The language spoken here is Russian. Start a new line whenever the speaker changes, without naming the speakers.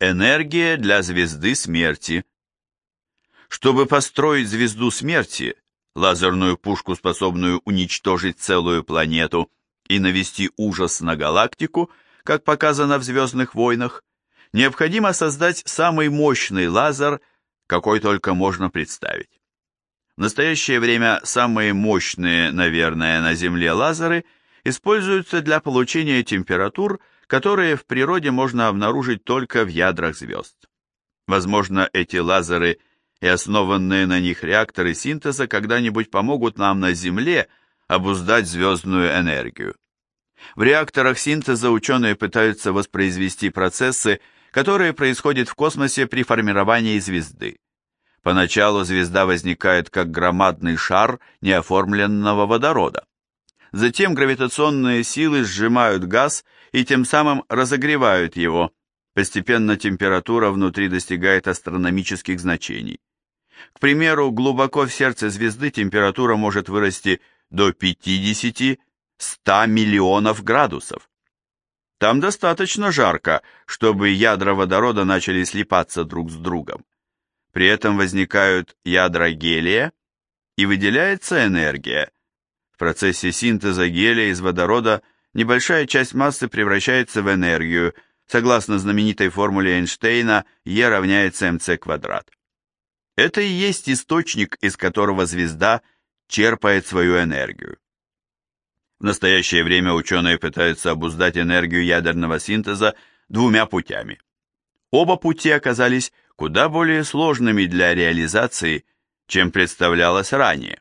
Энергия для звезды смерти. Чтобы построить звезду смерти, лазерную пушку, способную уничтожить целую планету и навести ужас на галактику, как показано в «Звездных войнах», необходимо создать самый мощный лазер, какой только можно представить. В настоящее время самые мощные, наверное, на Земле лазеры используются для получения температур, которые в природе можно обнаружить только в ядрах звезд. Возможно, эти лазеры и основанные на них реакторы синтеза когда-нибудь помогут нам на Земле обуздать звездную энергию. В реакторах синтеза ученые пытаются воспроизвести процессы, которые происходят в космосе при формировании звезды. Поначалу звезда возникает как громадный шар неоформленного водорода. Затем гравитационные силы сжимают газ и тем самым разогревают его. Постепенно температура внутри достигает астрономических значений. К примеру, глубоко в сердце звезды температура может вырасти до 50-100 миллионов градусов. Там достаточно жарко, чтобы ядра водорода начали слипаться друг с другом. При этом возникают ядра гелия и выделяется энергия. В процессе синтеза гелия из водорода небольшая часть массы превращается в энергию, согласно знаменитой формуле Эйнштейна E равняется mc квадрат. Это и есть источник, из которого звезда черпает свою энергию. В настоящее время ученые пытаются обуздать энергию ядерного синтеза двумя путями. Оба пути оказались куда более сложными для реализации, чем представлялось ранее.